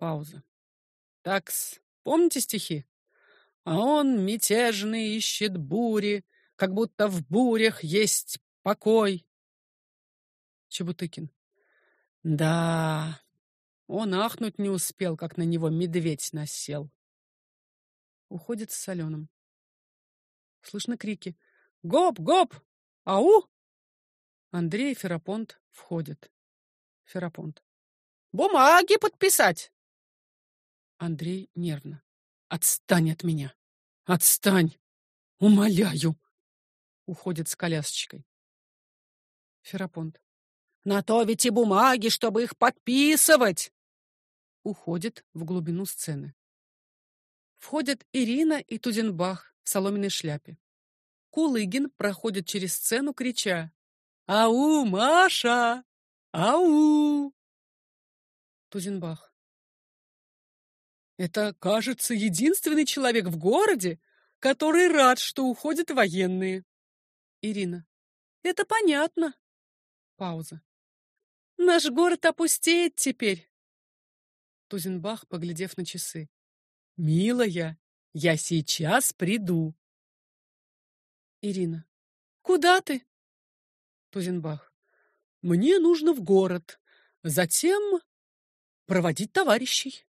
Пауза. Такс, помните стихи? А он мятежный ищет бури, как будто в бурях есть покой. Чебутыкин. Да, он ахнуть не успел, как на него медведь насел. Уходит с соленым. Слышно крики. «Гоп! Гоп! Ау!» Андрей и Ферапонт входят. Ферапонт. «Бумаги подписать!» Андрей нервно. «Отстань от меня! Отстань! Умоляю!» Уходит с колясочкой. Ферапонт. «На то ведь и бумаги, чтобы их подписывать!» Уходит в глубину сцены. Входят Ирина и Тузенбах в соломенной шляпе. Кулыгин проходит через сцену, крича «Ау, Маша! Ау!» Тузенбах. Это, кажется, единственный человек в городе, который рад, что уходят военные. Ирина. Это понятно. Пауза. Наш город опустеет теперь. Тузенбах, поглядев на часы. Милая, я сейчас приду. Ирина. Куда ты? Тузенбах. Мне нужно в город, затем проводить товарищей.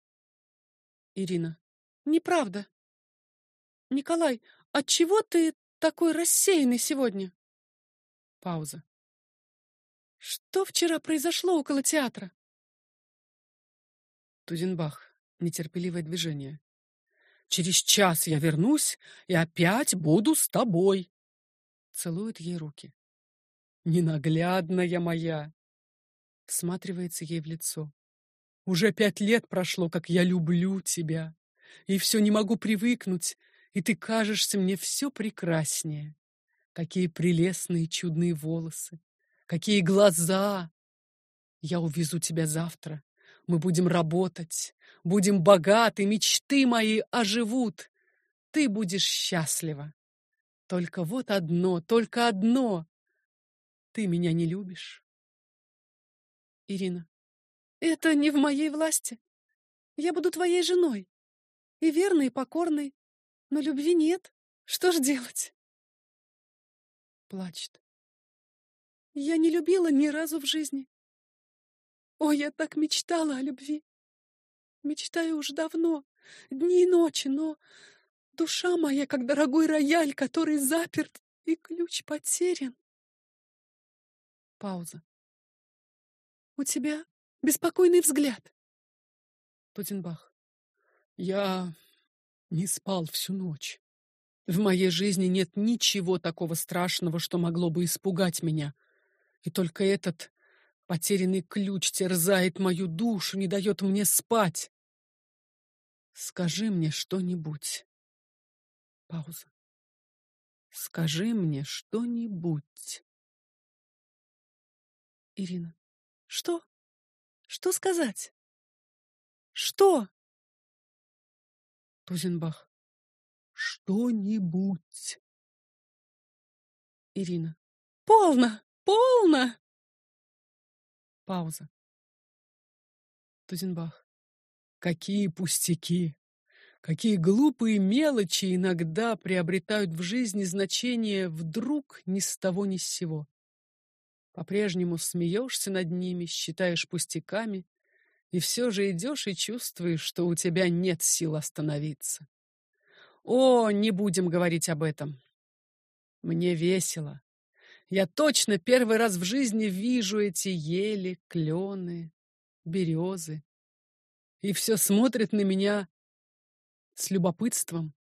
Ирина. Неправда. Николай, от чего ты такой рассеянный сегодня? Пауза. Что вчера произошло около театра? Тузенбах. Нетерпеливое движение. Через час я вернусь и опять буду с тобой. Целует ей руки. Ненаглядная моя. Всматривается ей в лицо. Уже пять лет прошло, как я люблю тебя, и все не могу привыкнуть, и ты кажешься мне все прекраснее. Какие прелестные чудные волосы, какие глаза! Я увезу тебя завтра. Мы будем работать, будем богаты, мечты мои оживут. Ты будешь счастлива. Только вот одно, только одно. Ты меня не любишь. Ирина. Это не в моей власти. Я буду твоей женой. И верной, и покорной. Но любви нет. Что ж делать? Плачет. Я не любила ни разу в жизни. О, я так мечтала о любви. Мечтаю уж давно, дни и ночи, но душа моя, как дорогой рояль, который заперт, и ключ потерян. Пауза. У тебя беспокойный взгляд. Тутенбах. Я не спал всю ночь. В моей жизни нет ничего такого страшного, что могло бы испугать меня. И только этот потерянный ключ терзает мою душу, не дает мне спать. Скажи мне что-нибудь. Пауза. Скажи мне что-нибудь. Ирина. Что? Что сказать? Что? Тузенбах. Что-нибудь. Ирина. Полно, полно. Пауза. Тузенбах. Какие пустяки! Какие глупые мелочи иногда приобретают в жизни значение вдруг ни с того ни с сего. По-прежнему смеешься над ними, считаешь пустяками, и все же идешь и чувствуешь, что у тебя нет сил остановиться. О, не будем говорить об этом. Мне весело. Я точно первый раз в жизни вижу эти ели, клены, березы. И все смотрит на меня с любопытством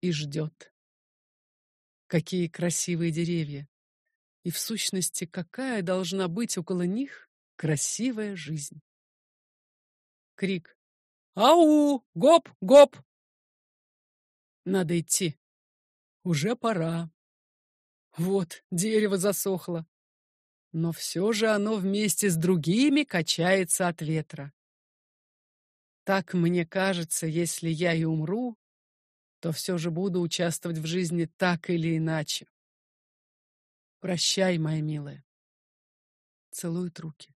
и ждет. Какие красивые деревья! И в сущности, какая должна быть около них красивая жизнь. Крик. «Ау! Гоп! Гоп!» Надо идти. Уже пора. Вот, дерево засохло. Но все же оно вместе с другими качается от ветра. Так мне кажется, если я и умру, то все же буду участвовать в жизни так или иначе. Прощай, моя милая. Целует руки.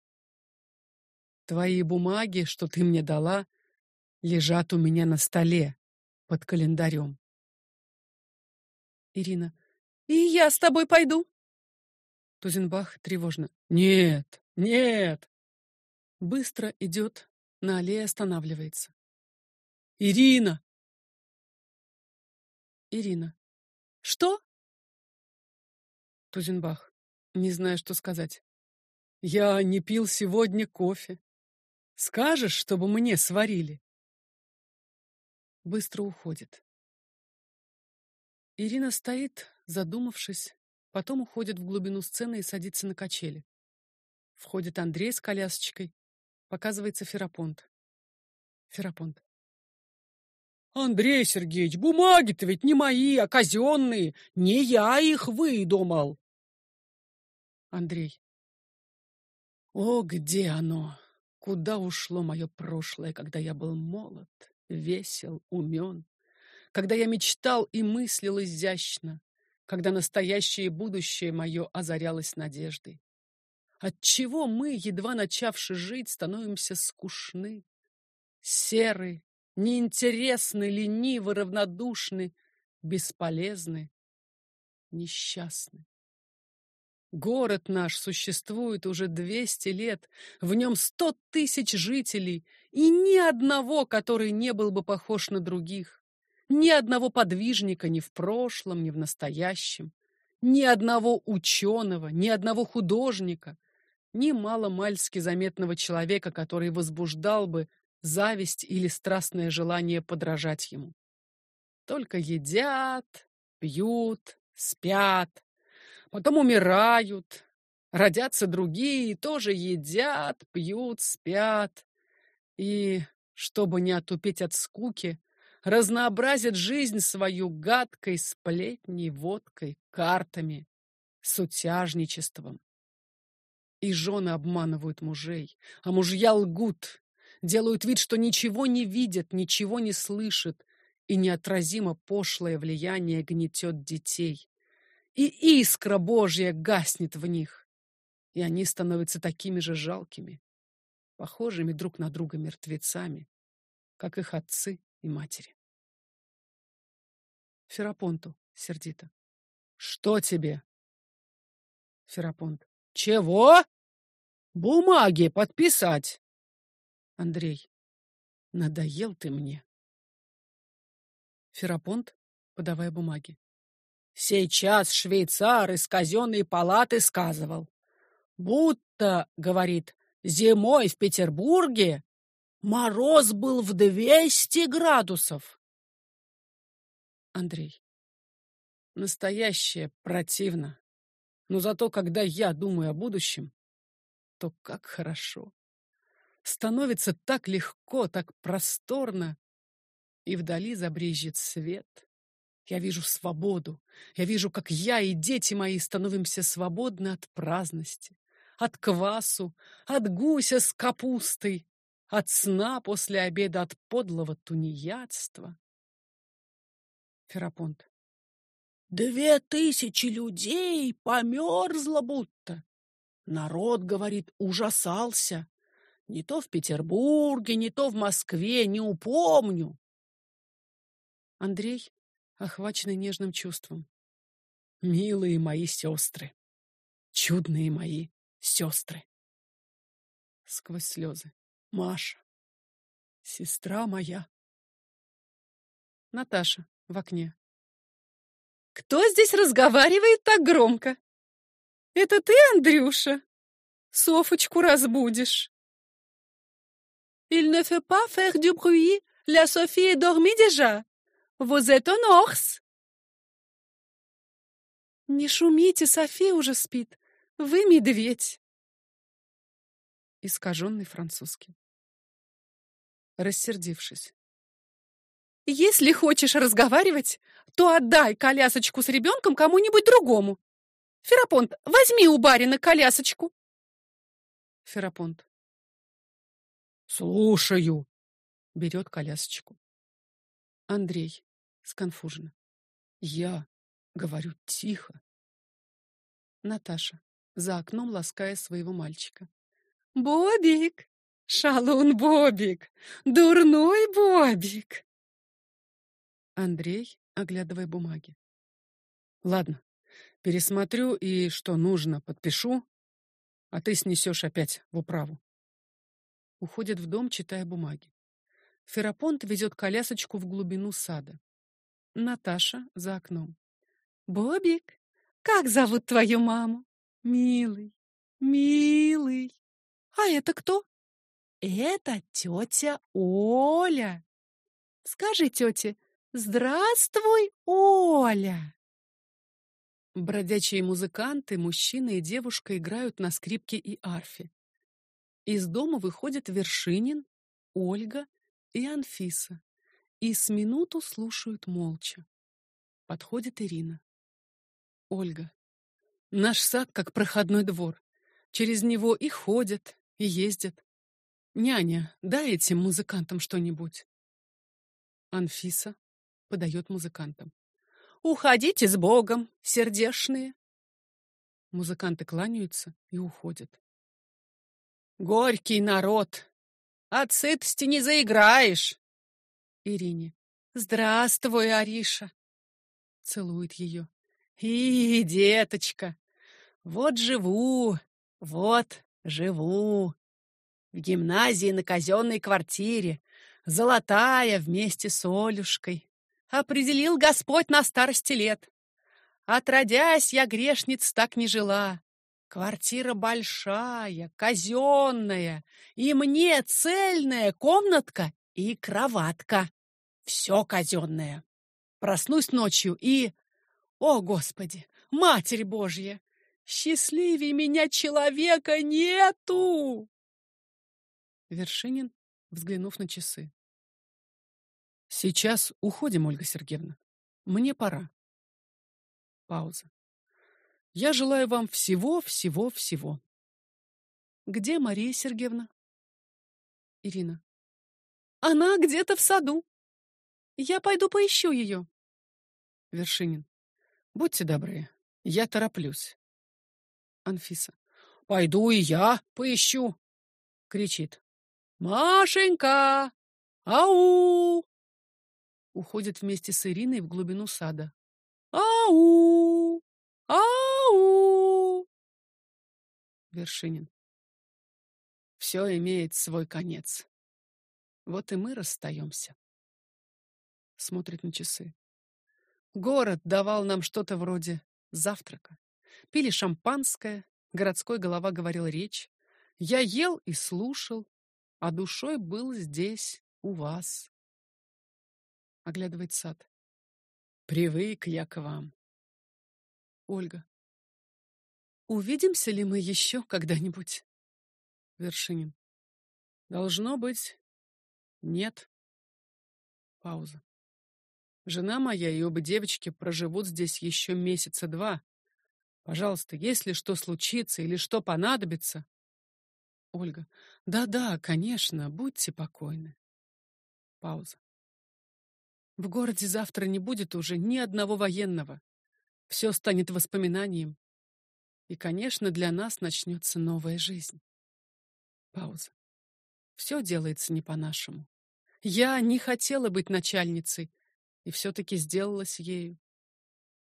Твои бумаги, что ты мне дала, лежат у меня на столе под календарем. Ирина. И я с тобой пойду. Тузенбах тревожно. Нет, нет. Быстро идет, на аллее останавливается. Ирина! Ирина. Что? Тузенбах, не знаю, что сказать. Я не пил сегодня кофе. Скажешь, чтобы мне сварили? Быстро уходит. Ирина стоит, задумавшись, потом уходит в глубину сцены и садится на качели. Входит Андрей с колясочкой. Показывается Ферапонт. Ферапонт. Андрей Сергеевич, бумаги-то ведь не мои, а казенные. Не я их выдумал. Андрей. О, где оно? Куда ушло мое прошлое, когда я был молод, весел, умен? Когда я мечтал и мыслил изящно? Когда настоящее и будущее мое озарялось надеждой? Отчего мы, едва начавши жить, становимся скучны, серы, неинтересны, ленивы, равнодушны, бесполезны, несчастны. Город наш существует уже двести лет, в нем сто тысяч жителей, и ни одного, который не был бы похож на других, ни одного подвижника ни в прошлом, ни в настоящем, ни одного ученого, ни одного художника, ни маломальски заметного человека, который возбуждал бы зависть или страстное желание подражать ему. Только едят, пьют, спят, потом умирают, родятся другие, тоже едят, пьют, спят. И, чтобы не отупеть от скуки, разнообразят жизнь свою гадкой сплетней, водкой, картами, сутяжничеством. И жены обманывают мужей, а мужья лгут, делают вид, что ничего не видят, ничего не слышат, и неотразимо пошлое влияние гнетет детей. И искра Божья гаснет в них, и они становятся такими же жалкими, похожими друг на друга мертвецами, как их отцы и матери. Ферапонту сердито. Что тебе? Ферапонт. Чего? Бумаги подписать. Андрей. Надоел ты мне. Ферапонт, подавая бумаги. Сейчас швейцар из казенной палаты сказывал. Будто, говорит, зимой в Петербурге мороз был в двести градусов. Андрей. Настоящее противно. Но зато, когда я думаю о будущем, то как хорошо. Становится так легко, так просторно, и вдали забрежет свет. Я вижу свободу. Я вижу, как я и дети мои становимся свободны от праздности, от квасу, от гуся с капустой, от сна после обеда, от подлого тунеядства. Ферапонт. Две тысячи людей померзло будто. Народ, говорит, ужасался. Не то в Петербурге, не то в Москве, не упомню. Андрей, охваченный нежным чувством. Милые мои сестры, чудные мои сестры. Сквозь слезы. Маша, сестра моя. Наташа в окне. Кто здесь разговаривает так громко? Это ты, Андрюша? Софочку разбудишь. Il ne fait pas faire du bruit. La Sophie est dormie déjà. Vous êtes un ours. Не шумите, София уже спит. Вы медведь. Искаженный французский. Рассердившись. Если хочешь разговаривать, то отдай колясочку с ребенком кому-нибудь другому. Ферапонт, возьми у барина колясочку. Ферапонт. Слушаю. Берет колясочку. Андрей сконфуженно. Я говорю тихо. Наташа за окном лаская своего мальчика. Бобик, Шалун Бобик! Дурной Бобик!» Андрей, оглядывая бумаги. «Ладно, пересмотрю и, что нужно, подпишу, а ты снесешь опять в управу». Уходит в дом, читая бумаги. Ферапонт везет колясочку в глубину сада. Наташа за окном. «Бобик, как зовут твою маму?» «Милый, милый». «А это кто?» Это тетя Оля. Скажи тете, здравствуй, Оля. Бродячие музыканты, мужчина и девушка играют на скрипке и арфе. Из дома выходят Вершинин, Ольга и Анфиса. И с минуту слушают молча. Подходит Ирина. Ольга. Наш сад как проходной двор. Через него и ходят, и ездят. Няня, дай этим музыкантам что-нибудь. Анфиса подает музыкантам. Уходите с Богом, сердешные. Музыканты кланяются и уходят. Горький народ. От сытости не заиграешь. Ирине. Здравствуй, Ариша. Целует ее. И, деточка, вот живу, вот живу. В гимназии на казенной квартире, золотая вместе с Олюшкой. Определил Господь на старости лет. Отродясь, я грешниц так не жила. Квартира большая, казенная, и мне цельная комнатка и кроватка. Все казенное. Проснусь ночью и... О, Господи, Матерь Божья! Счастливее меня человека нету! Вершинин, взглянув на часы. Сейчас уходим, Ольга Сергеевна. Мне пора. Пауза. Я желаю вам всего, всего, всего. Где Мария Сергеевна? Ирина. Она где-то в саду. Я пойду поищу ее. Вершинин. Будьте добры, я тороплюсь. Анфиса. Пойду и я поищу. Кричит. Машенька! Ау! Уходит вместе с Ириной в глубину сада. Ау! Ау! Вершинин. Все имеет свой конец. Вот и мы расстаемся. Смотрит на часы. Город давал нам что-то вроде завтрака. Пили шампанское, городской голова говорил речь. Я ел и слушал, а душой был здесь, у вас. Оглядывает сад. Привык я к вам. Ольга. Увидимся ли мы еще когда-нибудь? Вершинин. Должно быть, нет. Пауза. Жена моя и оба девочки проживут здесь еще месяца два. Пожалуйста, если что случится или что понадобится, Ольга. Да-да, конечно, будьте покойны. Пауза. В городе завтра не будет уже ни одного военного. Все станет воспоминанием. И, конечно, для нас начнется новая жизнь. Пауза. Все делается не по-нашему. Я не хотела быть начальницей, и все-таки сделалась ею.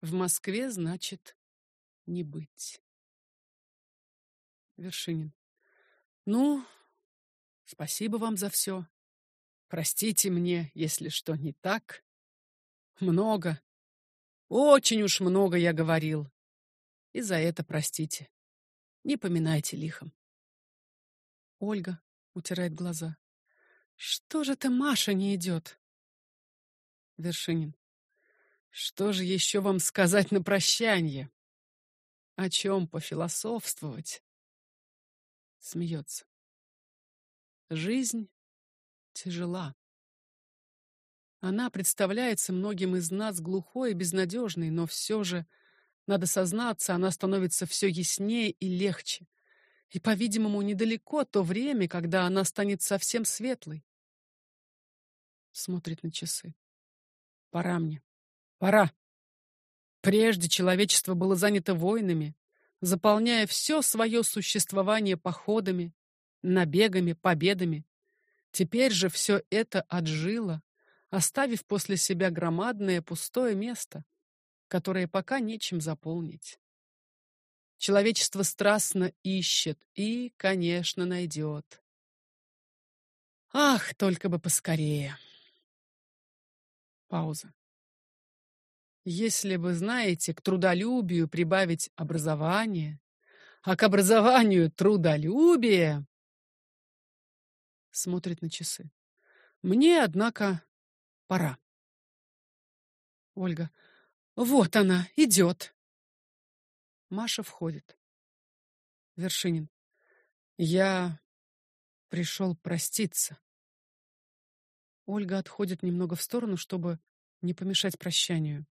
В Москве, значит, не быть. Вершинин. Ну, спасибо вам за все. Простите мне, если что не так. Много, очень уж много я говорил. И за это простите. Не поминайте лихом. Ольга утирает глаза. Что же ты, Маша, не идет? Вершинин. Что же еще вам сказать на прощание? О чем пофилософствовать? Смеется. Жизнь тяжела. Она представляется многим из нас глухой и безнадежной, но все же, надо сознаться, она становится все яснее и легче. И, по-видимому, недалеко то время, когда она станет совсем светлой. Смотрит на часы. Пора мне. Пора. Прежде человечество было занято войнами, заполняя все свое существование походами, набегами, победами. Теперь же все это отжило, оставив после себя громадное пустое место, которое пока нечем заполнить. Человечество страстно ищет и, конечно, найдет. Ах, только бы поскорее. Пауза. Если вы знаете, к трудолюбию прибавить образование, а к образованию трудолюбие... Смотрит на часы. Мне, однако, пора. Ольга. Вот она, идет. Маша входит. Вершинин. Я пришел проститься. Ольга отходит немного в сторону, чтобы не помешать прощанию.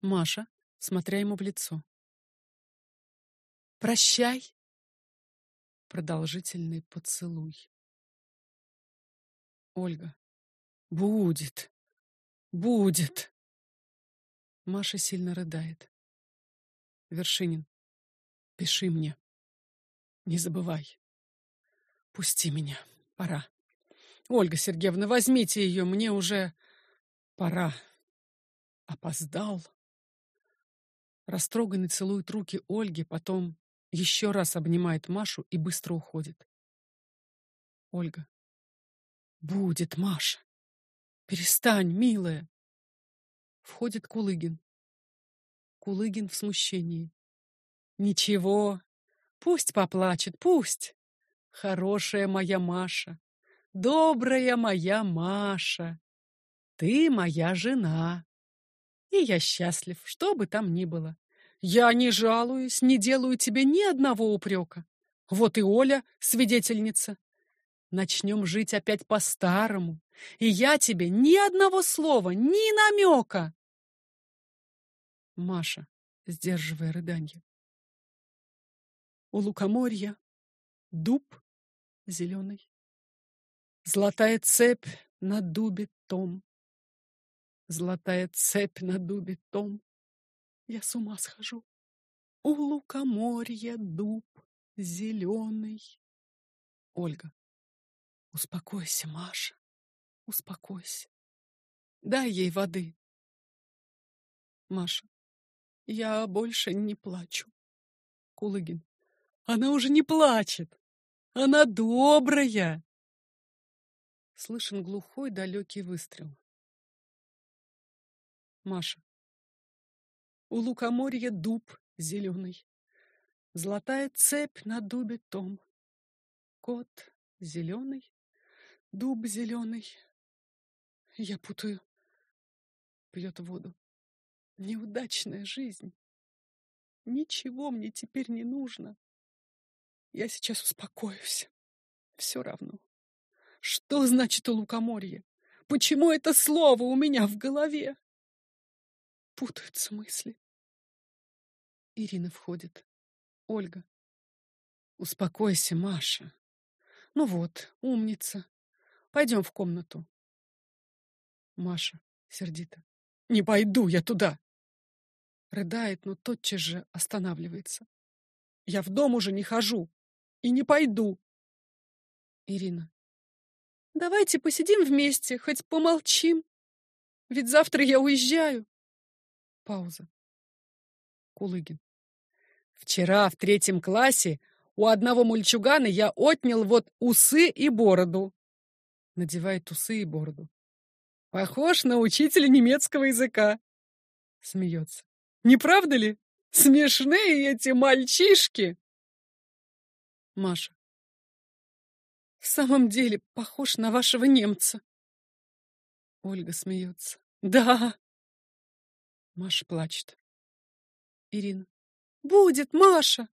Маша, смотря ему в лицо. Прощай. Продолжительный поцелуй. Ольга. Будет. Будет. Маша сильно рыдает. Вершинин. Пиши мне. Не забывай. Пусти меня. Пора. Ольга Сергеевна, возьмите ее, мне уже пора. Опоздал. Растроганный целует руки Ольги, потом еще раз обнимает Машу и быстро уходит. Ольга. Будет, Маша. Перестань, милая. Входит Кулыгин. Кулыгин в смущении. Ничего. Пусть поплачет, пусть. Хорошая моя Маша. Добрая моя Маша. Ты моя жена. И я счастлив, что бы там ни было. Я не жалуюсь, не делаю тебе ни одного упрека. Вот и Оля свидетельница. Начнем жить опять по-старому, и я тебе ни одного слова, ни намека. Маша, сдерживая рыданье. У лукоморья дуб зеленый, золотая цепь на дубе том. Золотая цепь на дубе том. Я с ума схожу. У лукоморья дуб зеленый. Ольга. Успокойся, Маша. Успокойся. Дай ей воды. Маша. Я больше не плачу. Кулыгин. Она уже не плачет. Она добрая. Слышен глухой далекий выстрел. Маша. У лукоморья дуб зеленый, Золотая цепь на дубе том. Кот зеленый, дуб зеленый. Я путаю. Пьет воду. Неудачная жизнь. Ничего мне теперь не нужно. Я сейчас успокоюсь. Все равно. Что значит у лукоморья? Почему это слово у меня в голове? Путаются мысли. Ирина входит. Ольга. Успокойся, Маша. Ну вот, умница. Пойдем в комнату. Маша сердито. Не пойду я туда. Рыдает, но тотчас же останавливается. Я в дом уже не хожу и не пойду. Ирина. Давайте посидим вместе, хоть помолчим. Ведь завтра я уезжаю. Пауза. Кулыгин. Вчера в третьем классе у одного мальчугана я отнял вот усы и бороду. Надевает усы и бороду. Похож на учителя немецкого языка. Смеется. Не правда ли? Смешные эти мальчишки. Маша. В самом деле похож на вашего немца. Ольга смеется. Да, Маша плачет. Ирина. Будет, Маша.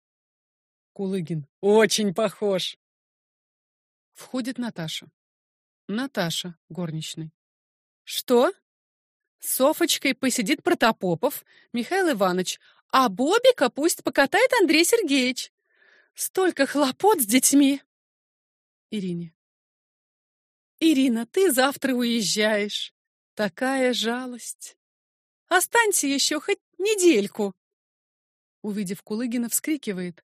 Кулыгин. Очень похож. Входит Наташа. Наташа, горничной. Что? Софочкой посидит Протопопов, Михаил Иванович, а Бобика пусть покатает Андрей Сергеевич. Столько хлопот с детьми. Ирине. Ирина, ты завтра уезжаешь. Такая жалость. Останься еще хоть недельку. Увидев Кулыгина, вскрикивает.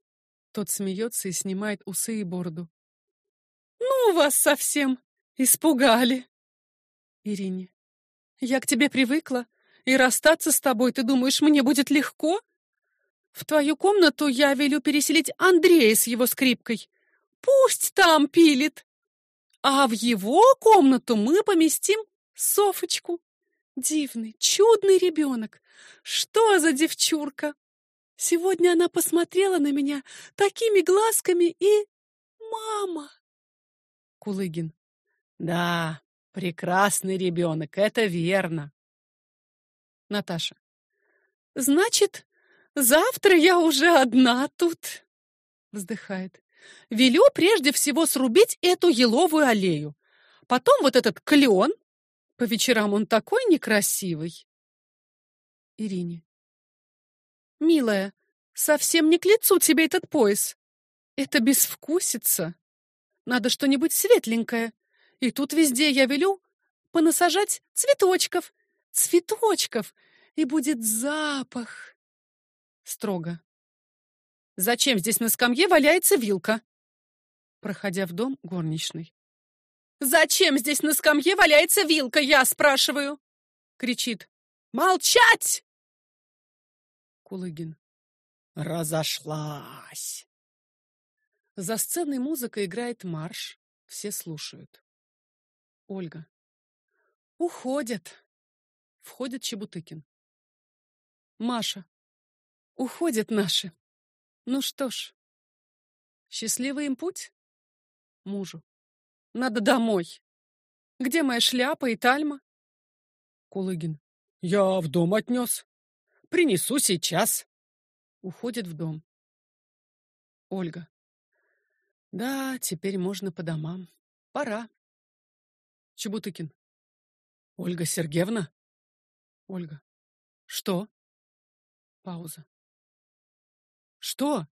Тот смеется и снимает усы и бороду. Ну, вас совсем испугали. Ирине. Я к тебе привыкла, и расстаться с тобой, ты думаешь, мне будет легко? В твою комнату я велю переселить Андрея с его скрипкой. Пусть там пилит. А в его комнату мы поместим Софочку. Дивный, чудный ребенок. Что за девчурка? Сегодня она посмотрела на меня такими глазками и... Мама! Кулыгин. Да, прекрасный ребенок, это верно. Наташа. Значит, завтра я уже одна тут. Вздыхает. Велю прежде всего срубить эту еловую аллею. Потом вот этот клен. По вечерам он такой некрасивый. Ирине. Милая, совсем не к лицу тебе этот пояс. Это безвкусица. Надо что-нибудь светленькое. И тут везде я велю понасажать цветочков. Цветочков. И будет запах. Строго. Зачем здесь на скамье валяется вилка? Проходя в дом горничной. Зачем здесь на скамье валяется вилка, я спрашиваю? Кричит. Молчать! Кулыгин. Разошлась. За сценой музыка играет марш, все слушают. Ольга. Уходят. Входит Чебутыкин. Маша. Уходят наши. Ну что ж, счастливый им путь? Мужу. Надо домой. Где моя шляпа и тальма? Кулыгин. Я в дом отнес. Принесу сейчас. Уходит в дом. Ольга. Да, теперь можно по домам. Пора. Чебутыкин. Ольга Сергеевна? Ольга. Что? Пауза. Что?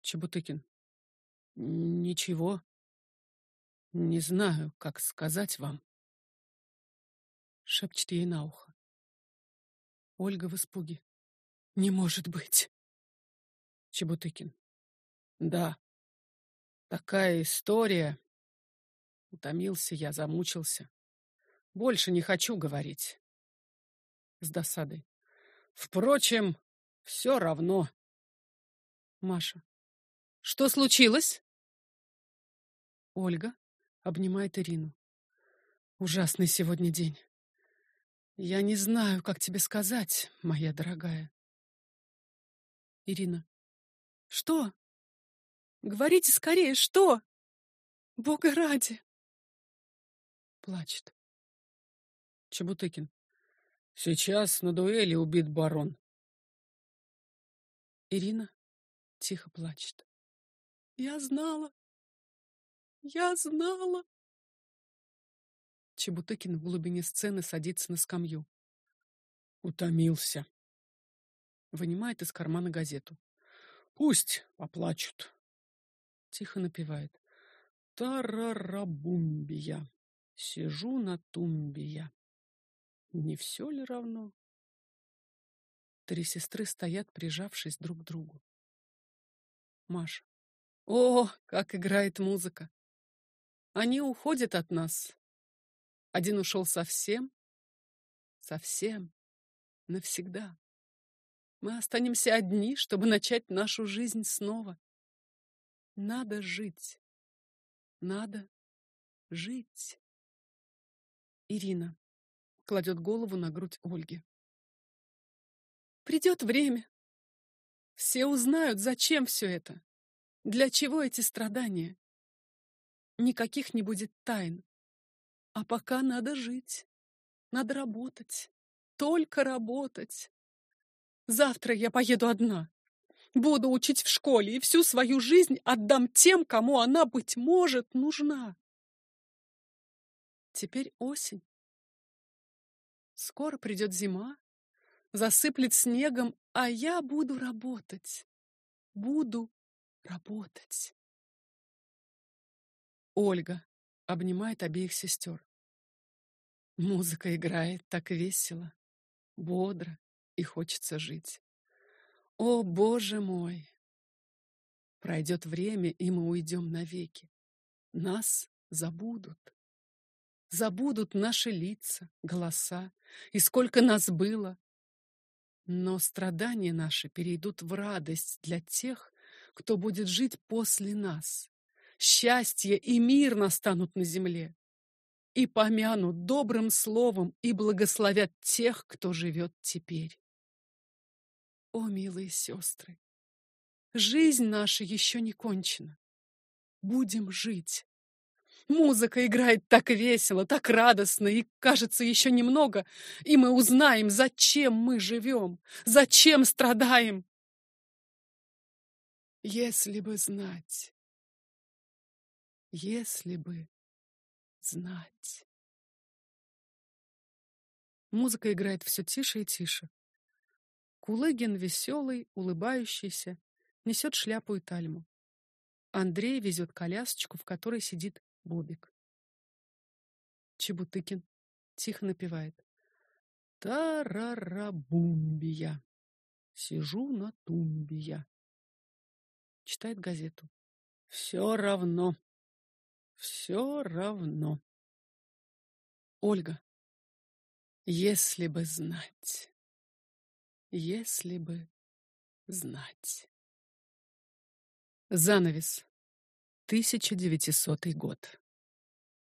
Чебутыкин. Ничего. Не знаю, как сказать вам. Шепчет ей на ухо. Ольга в испуге. Не может быть. Чебутыкин. Да. Такая история. Утомился я, замучился. Больше не хочу говорить. С досадой. Впрочем, все равно. Маша. Что случилось? Ольга обнимает Ирину. Ужасный сегодня день. Я не знаю, как тебе сказать, моя дорогая. Ирина. Что? Говорите скорее, что? Бога ради. Плачет. Чебутыкин. Сейчас на дуэли убит барон. Ирина тихо плачет. Я знала. Я знала. Чебутыкин в глубине сцены садится на скамью. Утомился. Вынимает из кармана газету. Пусть поплачут. Тихо напевает. Тарарабумбия. Сижу на тумбе Не все ли равно? Три сестры стоят, прижавшись друг к другу. Маша. О, как играет музыка! Они уходят от нас, один ушел совсем, совсем, навсегда. Мы останемся одни, чтобы начать нашу жизнь снова. Надо жить. Надо жить. Ирина кладет голову на грудь Ольги. Придет время. Все узнают, зачем все это. Для чего эти страдания? Никаких не будет тайн. А пока надо жить. Надо работать. Только работать. Завтра я поеду одна. Буду учить в школе и всю свою жизнь отдам тем, кому она, быть может, нужна. Теперь осень. Скоро придет зима, засыплет снегом, а я буду работать. Буду работать. Ольга обнимает обеих сестер. Музыка играет так весело, бодро и хочется жить. О, боже мой! Пройдет время, и мы уйдем навеки. Нас забудут. Забудут наши лица, голоса, и сколько нас было. Но страдания наши перейдут в радость для тех, кто будет жить после нас. Счастье и мир настанут на земле. И помянут добрым словом и благословят тех, кто живет теперь. О, милые сестры, жизнь наша еще не кончена. Будем жить. Музыка играет так весело, так радостно, и, кажется, еще немного, и мы узнаем, зачем мы живем, зачем страдаем. Если бы знать, если бы знать. Музыка играет все тише и тише. Кулыгин веселый, улыбающийся, несет шляпу и тальму. Андрей везет колясочку, в которой сидит Бобик. Чебутыкин тихо напевает. Тарарабумбия. Сижу на тумбия. Читает газету. Все равно. Все равно. Ольга. Если бы знать. Если бы знать. Занавес. 1900 год.